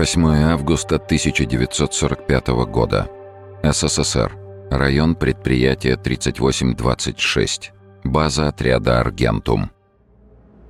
8 августа 1945 года. СССР. Район предприятия 3826. База отряда «Аргентум».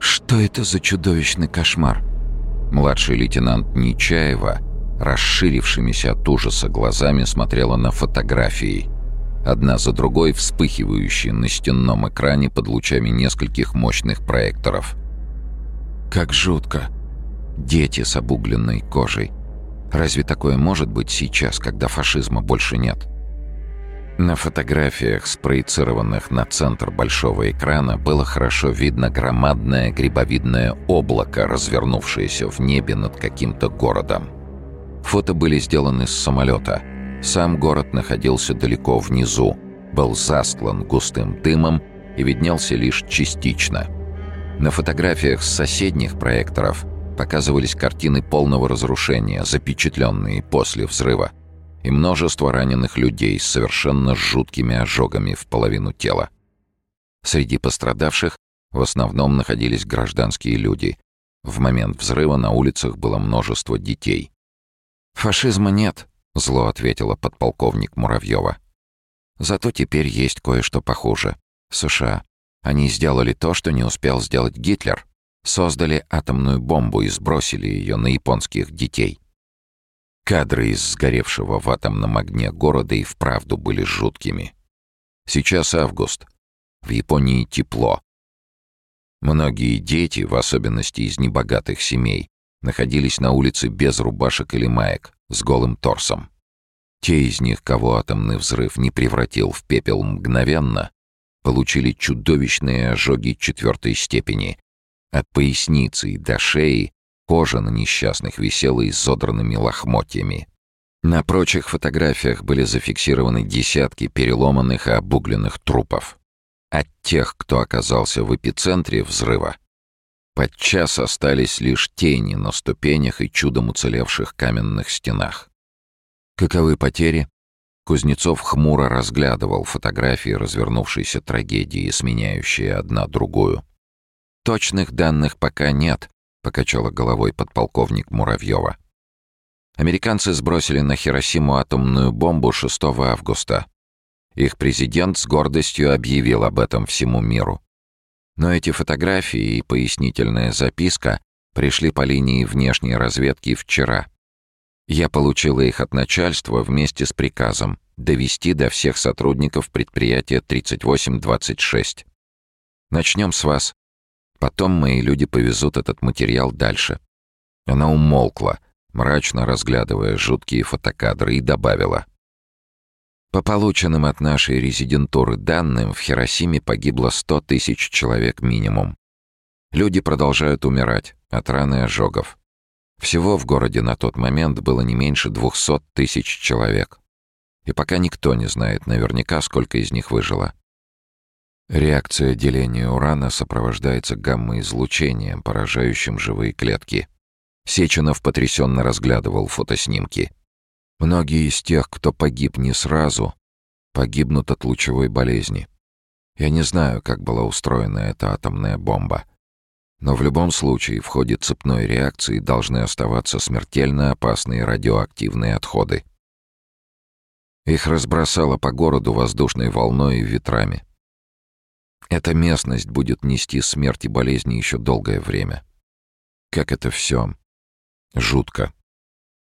Что это за чудовищный кошмар? Младший лейтенант Нечаева, расширившимися от ужаса глазами, смотрела на фотографии. Одна за другой вспыхивающие на стенном экране под лучами нескольких мощных проекторов. «Как жутко!» Дети с обугленной кожей. Разве такое может быть сейчас, когда фашизма больше нет? На фотографиях, спроецированных на центр большого экрана, было хорошо видно громадное грибовидное облако, развернувшееся в небе над каким-то городом. Фото были сделаны с самолета. Сам город находился далеко внизу, был застлан густым дымом и виднелся лишь частично. На фотографиях с соседних проекторов показывались картины полного разрушения, запечатленные после взрыва, и множество раненых людей с совершенно жуткими ожогами в половину тела. Среди пострадавших в основном находились гражданские люди. В момент взрыва на улицах было множество детей. «Фашизма нет», — зло ответила подполковник Муравьева. «Зато теперь есть кое-что похуже. США. Они сделали то, что не успел сделать Гитлер создали атомную бомбу и сбросили ее на японских детей. Кадры из сгоревшего в атомном огне города и вправду были жуткими. Сейчас август. В Японии тепло. Многие дети, в особенности из небогатых семей, находились на улице без рубашек или маек, с голым торсом. Те из них, кого атомный взрыв не превратил в пепел мгновенно, получили чудовищные ожоги четвертой степени, от поясницы и до шеи кожа на несчастных висела изодранными лохмотьями. На прочих фотографиях были зафиксированы десятки переломанных и обугленных трупов. От тех, кто оказался в эпицентре взрыва, подчас остались лишь тени на ступенях и чудом уцелевших каменных стенах. Каковы потери? Кузнецов хмуро разглядывал фотографии развернувшейся трагедии, сменяющие одна другую. «Точных данных пока нет», — покачала головой подполковник Муравьева. Американцы сбросили на Хиросиму атомную бомбу 6 августа. Их президент с гордостью объявил об этом всему миру. Но эти фотографии и пояснительная записка пришли по линии внешней разведки вчера. Я получила их от начальства вместе с приказом довести до всех сотрудников предприятия 3826. Начнем с вас. Потом мои люди повезут этот материал дальше». Она умолкла, мрачно разглядывая жуткие фотокадры, и добавила. По полученным от нашей резидентуры данным, в Хиросиме погибло 100 тысяч человек минимум. Люди продолжают умирать от ран и ожогов. Всего в городе на тот момент было не меньше 200 тысяч человек. И пока никто не знает наверняка, сколько из них выжило. Реакция деления урана сопровождается гамма-излучением, поражающим живые клетки. Сеченов потрясенно разглядывал фотоснимки. Многие из тех, кто погиб не сразу, погибнут от лучевой болезни. Я не знаю, как была устроена эта атомная бомба. Но в любом случае в ходе цепной реакции должны оставаться смертельно опасные радиоактивные отходы. Их разбросало по городу воздушной волной и ветрами. Эта местность будет нести смерть и болезни еще долгое время. Как это все жутко.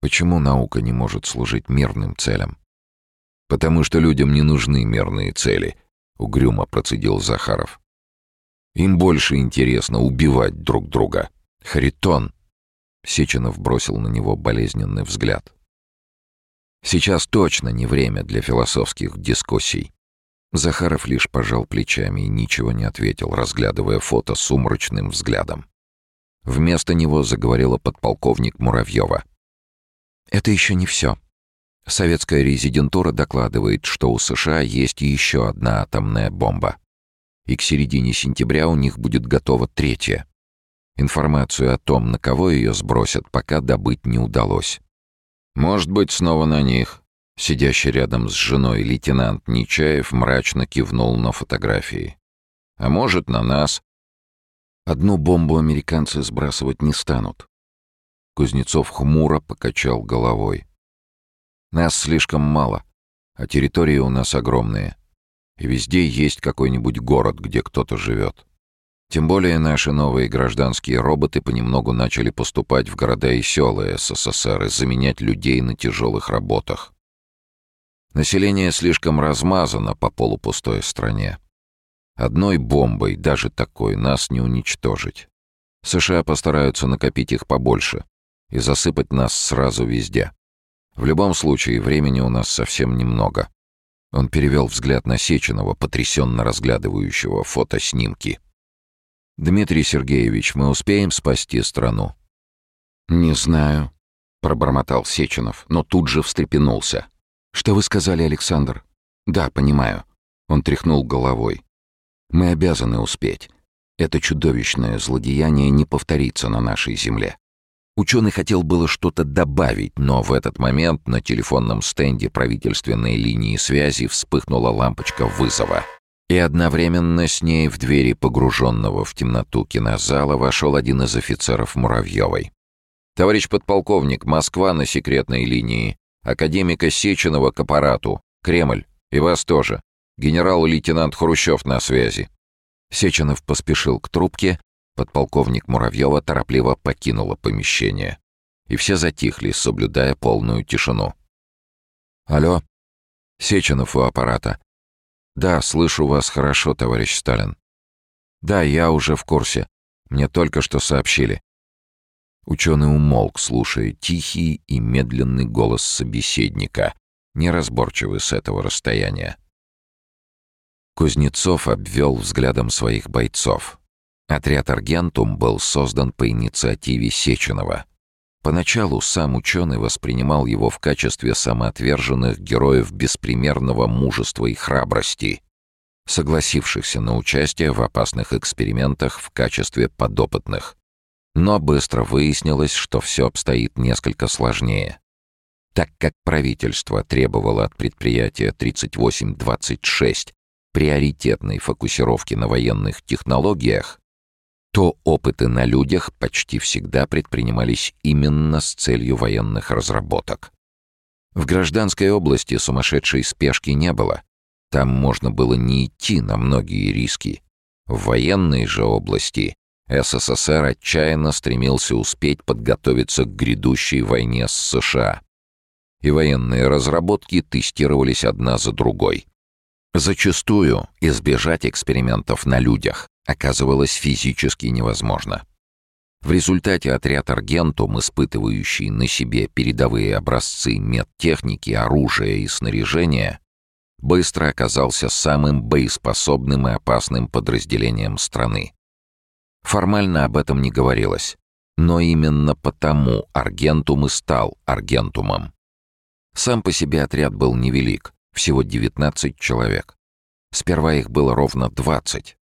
Почему наука не может служить мирным целям? Потому что людям не нужны мирные цели, угрюмо процедил Захаров. Им больше интересно убивать друг друга. Харитон. Сеченов бросил на него болезненный взгляд. Сейчас точно не время для философских дискуссий. Захаров лишь пожал плечами и ничего не ответил, разглядывая фото сумрачным взглядом. Вместо него заговорила подполковник Муравьева. «Это еще не все. Советская резидентура докладывает, что у США есть еще одна атомная бомба. И к середине сентября у них будет готова третья. Информацию о том, на кого ее сбросят, пока добыть не удалось. Может быть, снова на них, Сидящий рядом с женой лейтенант Нечаев мрачно кивнул на фотографии. «А может, на нас?» Одну бомбу американцы сбрасывать не станут. Кузнецов хмуро покачал головой. «Нас слишком мало, а территории у нас огромные. И везде есть какой-нибудь город, где кто-то живет. Тем более наши новые гражданские роботы понемногу начали поступать в города и села СССР и заменять людей на тяжелых работах. Население слишком размазано по полупустой стране. Одной бомбой, даже такой, нас не уничтожить. США постараются накопить их побольше и засыпать нас сразу везде. В любом случае, времени у нас совсем немного. Он перевел взгляд на Сеченова, потрясенно разглядывающего фотоснимки. «Дмитрий Сергеевич, мы успеем спасти страну?» «Не знаю», — пробормотал Сеченов, но тут же встрепенулся. «Что вы сказали, Александр?» «Да, понимаю». Он тряхнул головой. «Мы обязаны успеть. Это чудовищное злодеяние не повторится на нашей земле. Ученый хотел было что-то добавить, но в этот момент на телефонном стенде правительственной линии связи вспыхнула лампочка вызова. И одновременно с ней в двери погруженного в темноту кинозала вошел один из офицеров Муравьевой. «Товарищ подполковник, Москва на секретной линии. Академика Сеченова к аппарату. Кремль. И вас тоже. Генерал-лейтенант Хрущев на связи». Сеченов поспешил к трубке, Подполковник Муравьева торопливо покинула помещение. И все затихли, соблюдая полную тишину. «Алло? Сеченов у аппарата. Да, слышу вас хорошо, товарищ Сталин. Да, я уже в курсе. Мне только что сообщили». Ученый умолк, слушая тихий и медленный голос собеседника, неразборчивый с этого расстояния. Кузнецов обвел взглядом своих бойцов. Отряд «Аргентум» был создан по инициативе Сеченова. Поначалу сам ученый воспринимал его в качестве самоотверженных героев беспримерного мужества и храбрости, согласившихся на участие в опасных экспериментах в качестве подопытных. Но быстро выяснилось, что все обстоит несколько сложнее. Так как правительство требовало от предприятия 3826 приоритетной фокусировки на военных технологиях, то опыты на людях почти всегда предпринимались именно с целью военных разработок. В гражданской области сумасшедшей спешки не было. Там можно было не идти на многие риски. В военной же области СССР отчаянно стремился успеть подготовиться к грядущей войне с США. И военные разработки тестировались одна за другой. Зачастую избежать экспериментов на людях оказывалось физически невозможно. В результате отряд «Аргентум», испытывающий на себе передовые образцы медтехники, оружия и снаряжения, быстро оказался самым боеспособным и опасным подразделением страны. Формально об этом не говорилось, но именно потому «Аргентум» и стал «Аргентумом». Сам по себе отряд был невелик, всего 19 человек. Сперва их было ровно 20,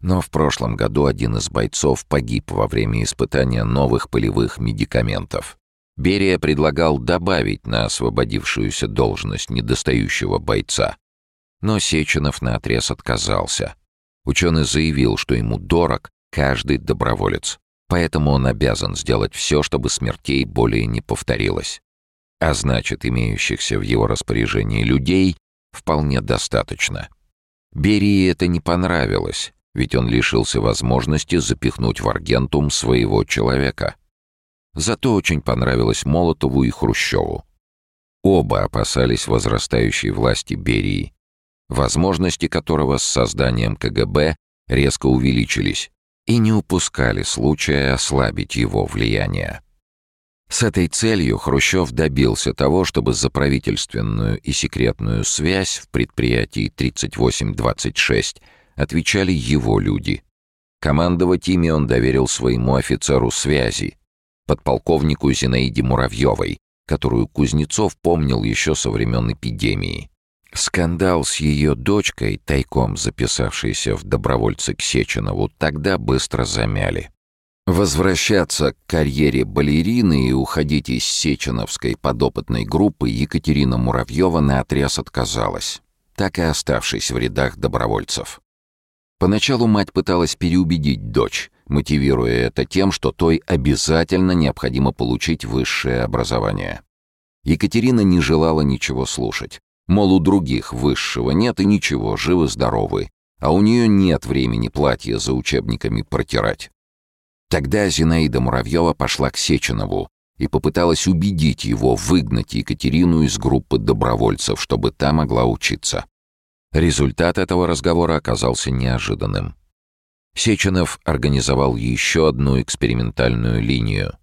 но в прошлом году один из бойцов погиб во время испытания новых полевых медикаментов. Берия предлагал добавить на освободившуюся должность недостающего бойца. Но Сеченов наотрез отказался. Ученый заявил, что ему дорог каждый доброволец, поэтому он обязан сделать все, чтобы смертей более не повторилось. А значит, имеющихся в его распоряжении людей вполне достаточно. Берии это не понравилось, ведь он лишился возможности запихнуть в Аргентум своего человека. Зато очень понравилось Молотову и Хрущеву. Оба опасались возрастающей власти Берии, возможности которого с созданием КГБ резко увеличились и не упускали случая ослабить его влияние. С этой целью Хрущев добился того, чтобы за правительственную и секретную связь в предприятии 3826 отвечали его люди. Командовать ими он доверил своему офицеру связи, подполковнику Зинаиде Муравьевой, которую Кузнецов помнил еще со времен эпидемии. Скандал с ее дочкой, тайком записавшейся в добровольцы к Сеченову, тогда быстро замяли. Возвращаться к карьере балерины и уходить из Сеченовской подопытной группы Екатерина Муравьева наотрез отказалась, так и оставшись в рядах добровольцев. Поначалу мать пыталась переубедить дочь, мотивируя это тем, что той обязательно необходимо получить высшее образование. Екатерина не желала ничего слушать. Мол, у других высшего нет и ничего, живы-здоровы, а у нее нет времени платье за учебниками протирать. Тогда Зинаида Муравьева пошла к Сеченову и попыталась убедить его выгнать Екатерину из группы добровольцев, чтобы та могла учиться. Результат этого разговора оказался неожиданным. Сеченов организовал еще одну экспериментальную линию,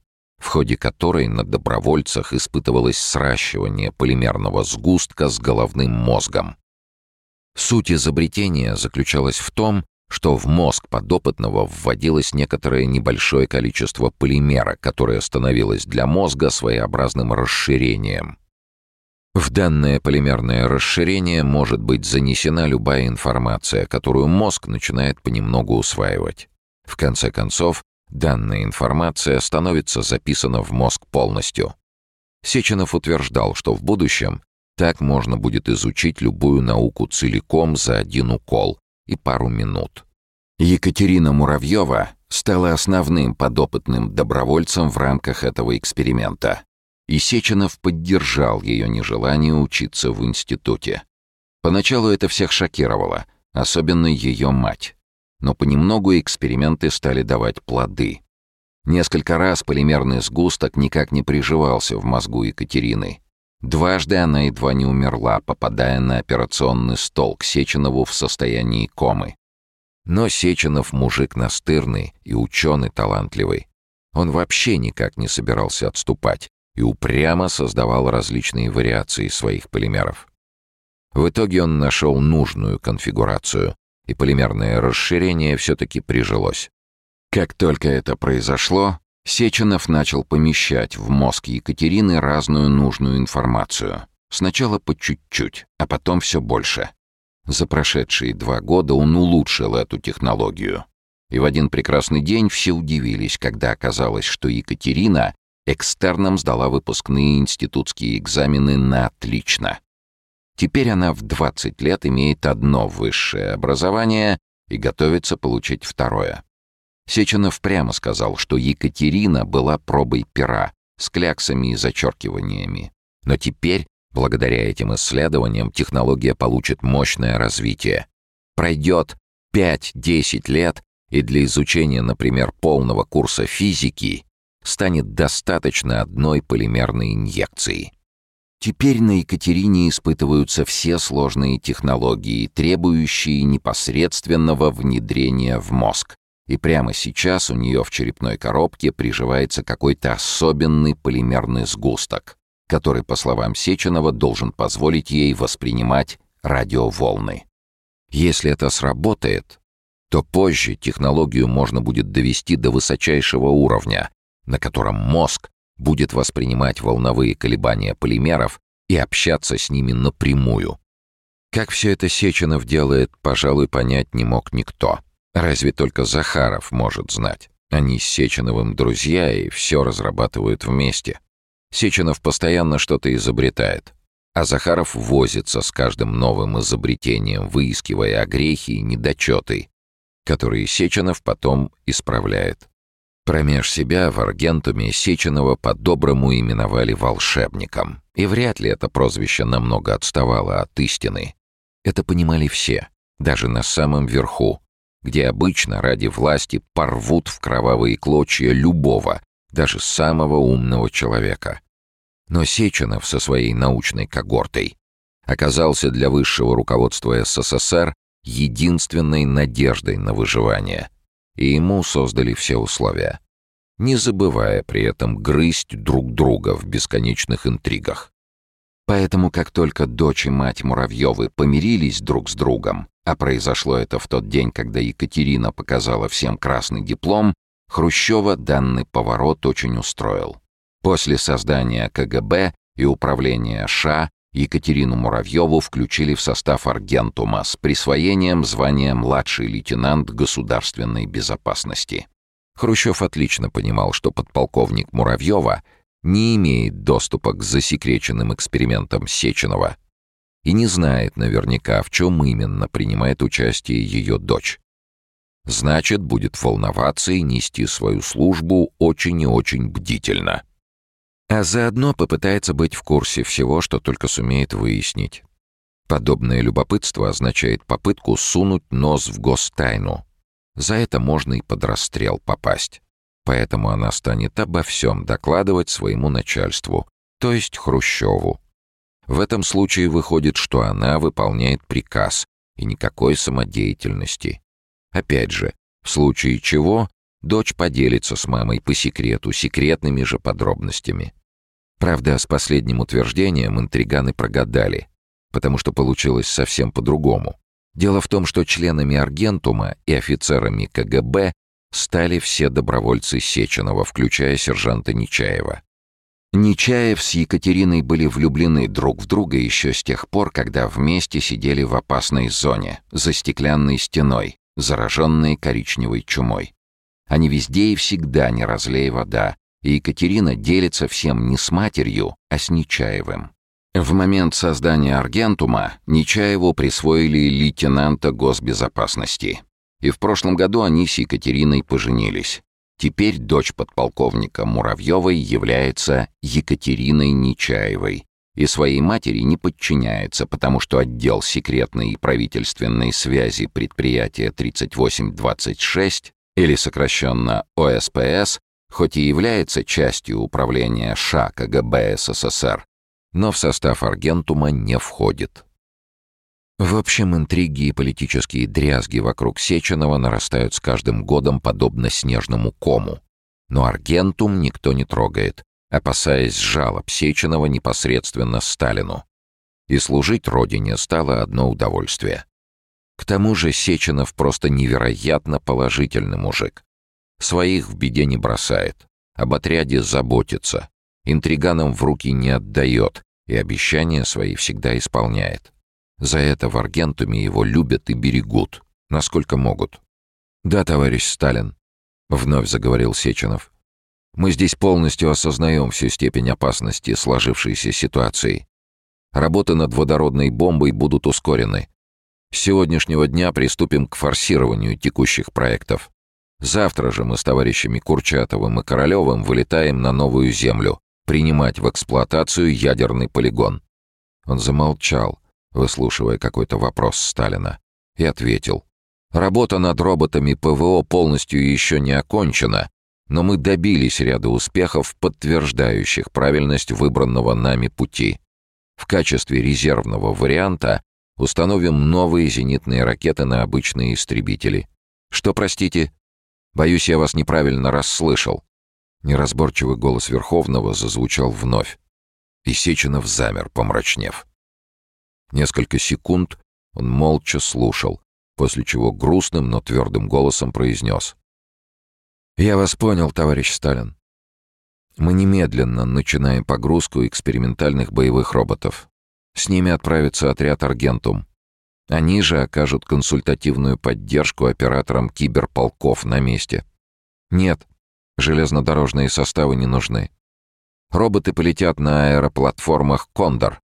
в ходе которой на добровольцах испытывалось сращивание полимерного сгустка с головным мозгом. Суть изобретения заключалась в том, что в мозг подопытного вводилось некоторое небольшое количество полимера, которое становилось для мозга своеобразным расширением. В данное полимерное расширение может быть занесена любая информация, которую мозг начинает понемногу усваивать. В конце концов, данная информация становится записана в мозг полностью. Сеченов утверждал, что в будущем так можно будет изучить любую науку целиком за один укол и пару минут. Екатерина Муравьева стала основным подопытным добровольцем в рамках этого эксперимента. И Сеченов поддержал ее нежелание учиться в институте. Поначалу это всех шокировало, особенно ее мать. Но понемногу эксперименты стали давать плоды. Несколько раз полимерный сгусток никак не приживался в мозгу Екатерины. Дважды она едва не умерла, попадая на операционный стол к Сеченову в состоянии комы. Но Сеченов мужик настырный и ученый талантливый. Он вообще никак не собирался отступать и упрямо создавал различные вариации своих полимеров. В итоге он нашел нужную конфигурацию, и полимерное расширение все-таки прижилось. Как только это произошло, Сеченов начал помещать в мозг Екатерины разную нужную информацию. Сначала по чуть-чуть, а потом все больше. За прошедшие два года он улучшил эту технологию. И в один прекрасный день все удивились, когда оказалось, что Екатерина экстерном сдала выпускные институтские экзамены на отлично. Теперь она в 20 лет имеет одно высшее образование и готовится получить второе. Сеченов прямо сказал, что Екатерина была пробой пера с кляксами и зачеркиваниями. Но теперь, благодаря этим исследованиям, технология получит мощное развитие. Пройдет 5-10 лет, и для изучения, например, полного курса физики станет достаточно одной полимерной инъекции. Теперь на Екатерине испытываются все сложные технологии, требующие непосредственного внедрения в мозг. И прямо сейчас у нее в черепной коробке приживается какой-то особенный полимерный сгусток, который, по словам Сеченова, должен позволить ей воспринимать радиоволны. Если это сработает, то позже технологию можно будет довести до высочайшего уровня, на котором мозг будет воспринимать волновые колебания полимеров и общаться с ними напрямую. Как все это Сеченов делает, пожалуй, понять не мог никто. Разве только Захаров может знать. Они с Сеченовым друзья и все разрабатывают вместе. Сеченов постоянно что-то изобретает, а Захаров возится с каждым новым изобретением, выискивая огрехи и недочеты, которые Сеченов потом исправляет. Промеж себя в Аргентуме Сеченова по-доброму именовали волшебником. И вряд ли это прозвище намного отставало от истины. Это понимали все, даже на самом верху, где обычно ради власти порвут в кровавые клочья любого, даже самого умного человека. Но Сеченов со своей научной когортой оказался для высшего руководства СССР единственной надеждой на выживание — и ему создали все условия, не забывая при этом грызть друг друга в бесконечных интригах. Поэтому, как только дочь и мать Муравьевы помирились друг с другом, а произошло это в тот день, когда Екатерина показала всем красный диплом, Хрущева данный поворот очень устроил. После создания КГБ и управления ША Екатерину Муравьеву включили в состав Аргентума с присвоением звания младший лейтенант государственной безопасности. Хрущев отлично понимал, что подполковник Муравьева не имеет доступа к засекреченным экспериментам Сеченова и не знает наверняка, в чем именно принимает участие ее дочь. Значит, будет волноваться и нести свою службу очень и очень бдительно. А заодно попытается быть в курсе всего, что только сумеет выяснить. Подобное любопытство означает попытку сунуть нос в гостайну. За это можно и под расстрел попасть. Поэтому она станет обо всем докладывать своему начальству, то есть Хрущеву. В этом случае выходит, что она выполняет приказ и никакой самодеятельности. Опять же, в случае чего дочь поделится с мамой по секрету секретными же подробностями. Правда, с последним утверждением интриганы прогадали, потому что получилось совсем по-другому. Дело в том, что членами Аргентума и офицерами КГБ стали все добровольцы Сеченова, включая сержанта Нечаева. Нечаев с Екатериной были влюблены друг в друга еще с тех пор, когда вместе сидели в опасной зоне, за стеклянной стеной, зараженные коричневой чумой. Они везде и всегда не разлей вода, и Екатерина делится всем не с матерью, а с Нечаевым. В момент создания Аргентума Нечаеву присвоили лейтенанта госбезопасности. И в прошлом году они с Екатериной поженились. Теперь дочь подполковника Муравьевой является Екатериной Нечаевой и своей матери не подчиняется, потому что отдел секретной и правительственной связи предприятия 3826, или сокращенно ОСПС, хоть и является частью управления ША КГБ СССР, но в состав Аргентума не входит. В общем, интриги и политические дрязги вокруг Сеченова нарастают с каждым годом подобно снежному кому. Но Аргентум никто не трогает, опасаясь жалоб Сеченова непосредственно Сталину. И служить родине стало одно удовольствие. К тому же Сеченов просто невероятно положительный мужик. Своих в беде не бросает, об отряде заботится, интриганам в руки не отдает и обещания свои всегда исполняет. За это в Аргентуме его любят и берегут, насколько могут. «Да, товарищ Сталин», — вновь заговорил Сеченов. «Мы здесь полностью осознаем всю степень опасности сложившейся ситуации. Работы над водородной бомбой будут ускорены. С сегодняшнего дня приступим к форсированию текущих проектов. Завтра же мы с товарищами Курчатовым и Королевым вылетаем на новую землю, принимать в эксплуатацию ядерный полигон». Он замолчал, выслушивая какой-то вопрос Сталина, и ответил. «Работа над роботами ПВО полностью еще не окончена, но мы добились ряда успехов, подтверждающих правильность выбранного нами пути. В качестве резервного варианта установим новые зенитные ракеты на обычные истребители. Что, простите? Боюсь, я вас неправильно расслышал». Неразборчивый голос Верховного зазвучал вновь. И Сеченов замер, помрачнев. Несколько секунд он молча слушал, после чего грустным, но твердым голосом произнес. «Я вас понял, товарищ Сталин. Мы немедленно начинаем погрузку экспериментальных боевых роботов. С ними отправится отряд «Аргентум». Они же окажут консультативную поддержку операторам киберполков на месте. Нет, железнодорожные составы не нужны. Роботы полетят на аэроплатформах «Кондор»,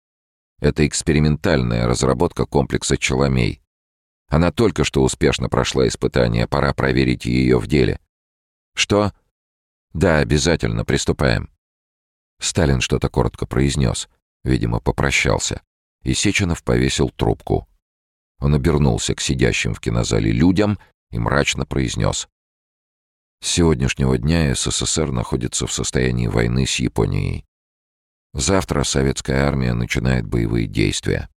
это экспериментальная разработка комплекса «Челомей». Она только что успешно прошла испытание, пора проверить ее в деле. Что? Да, обязательно, приступаем. Сталин что-то коротко произнес, видимо, попрощался, и Сеченов повесил трубку. Он обернулся к сидящим в кинозале людям и мрачно произнес. С сегодняшнего дня СССР находится в состоянии войны с Японией. Завтра советская армия начинает боевые действия.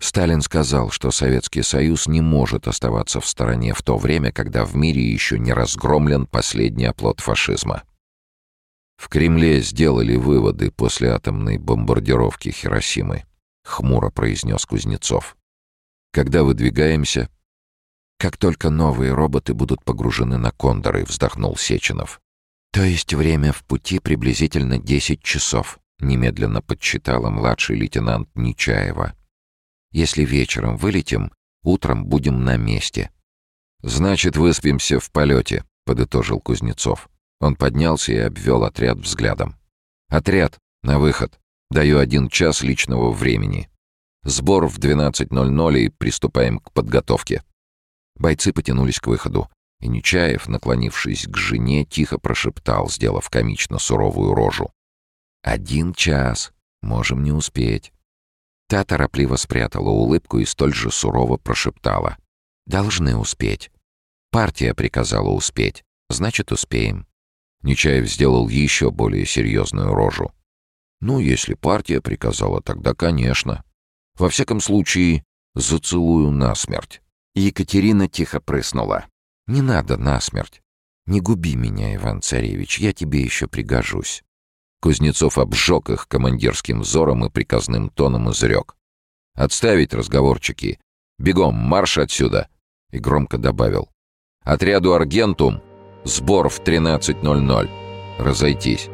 Сталин сказал, что Советский Союз не может оставаться в стороне в то время, когда в мире еще не разгромлен последний оплот фашизма. В Кремле сделали выводы после атомной бомбардировки Хиросимы, хмуро произнес Кузнецов. Когда выдвигаемся? Как только новые роботы будут погружены на кондоры, вздохнул Сеченов. То есть время в пути приблизительно 10 часов. — немедленно подсчитала младший лейтенант Нечаева. «Если вечером вылетим, утром будем на месте». «Значит, выспимся в полете», — подытожил Кузнецов. Он поднялся и обвел отряд взглядом. «Отряд, на выход. Даю один час личного времени. Сбор в 12.00 и приступаем к подготовке». Бойцы потянулись к выходу, и Нечаев, наклонившись к жене, тихо прошептал, сделав комично суровую рожу. «Один час. Можем не успеть». Та торопливо спрятала улыбку и столь же сурово прошептала. «Должны успеть. Партия приказала успеть. Значит, успеем». Нечаев сделал еще более серьезную рожу. «Ну, если партия приказала, тогда, конечно. Во всяком случае, зацелую насмерть». Екатерина тихо прыснула. «Не надо насмерть. Не губи меня, Иван-Царевич, я тебе еще пригожусь». Кузнецов обжег их командирским взором и приказным тоном изрек. «Отставить разговорчики. Бегом, марш отсюда!» И громко добавил. «Отряду «Аргентум» сбор в 13.00. Разойтись».